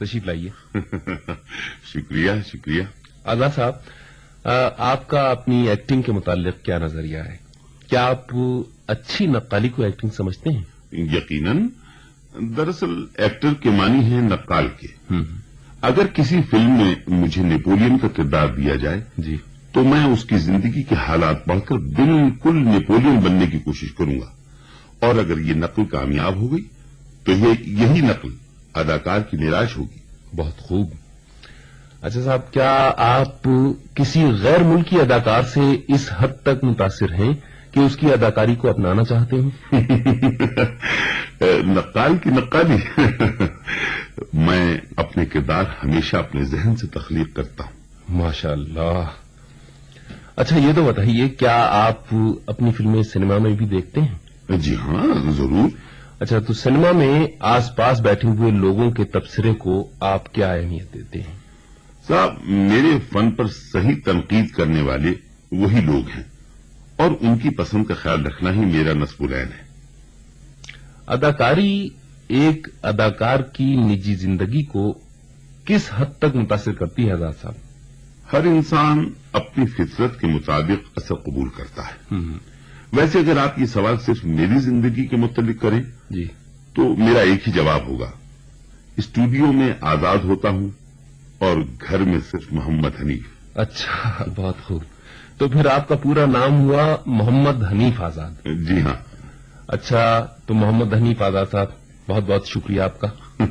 تشریف لائیے۔ شکریہ شکریہ۔ آزاد صاحب آپ کا اپنی ایکٹنگ کے متعلق کیا نظریہ ہے؟ کیا آپ اچھی نقالی کو ایکٹنگ سمجھتے ہیں؟ یقیناً دراصل ایکٹر کے معنی ہیں نقال کے۔ اگر کسی فلم میں مجھے نیپولین کا کردار دیا جائے جی۔ تو میں اس کی زندگی کے حالات پڑھ کر بالکل نیپولین بننے کی کوشش کروں گا۔ اور اگر یہ نقل کامیاب ہو گئی تو یہ یہی نقل اداکار کی نراش ہوگی۔ بہت خوب۔ اچھا صاحب کیا آپ کسی غیر ملکی اداکار سے اس حد تک متاثر ہیں کہ اس کی اداکاری کو اپنانا چاہتے ہیں نقال کی نقالی میں اپنے کردار ہمیشہ اپنے ذہن سے تخلیق کرتا ہوں۔ ماشاء اللہ اچھا یہ تو بتائیے کیا آپ اپنی فلمیں سنیما میں بھی دیکھتے ہیں؟ جی ہاں ضرور۔ اچھا تو سنیما میں آس پاس بیٹھے ہوئے لوگوں کے تبصرے کو آپ کیا اہمیت دیتے ہیں؟ صاحب میرے فن پر صحیح تنقید کرنے والے وہی لوگ ہیں اور ان کی پسند کا خیال رکھنا ہی میرا نصب العین ہے۔ اداکاری ایک اداکار کی نجی زندگی کو کس حد تک متاثر کرتی ہے آزاد صاحب؟ ہر انسان اپنی فطرت کے مطابق اثر قبول کرتا ہے۔ ویسے اگر آپ یہ سوال صرف میری زندگی کے متعلق کریں جی۔ تو میرا ایک ہی جواب ہوگا۔ اسٹوڈیو میں آزاد ہوتا ہوں اور گھر میں صرف محمد حنیف۔ اچھا بہت خوب۔ تو پھر آپ کا پورا نام ہوا محمد حنیف آزاد۔ جی ہاں۔ اچھا تو محمد حنیف آزاد صاحب بہت بہت شکریہ آپ کا۔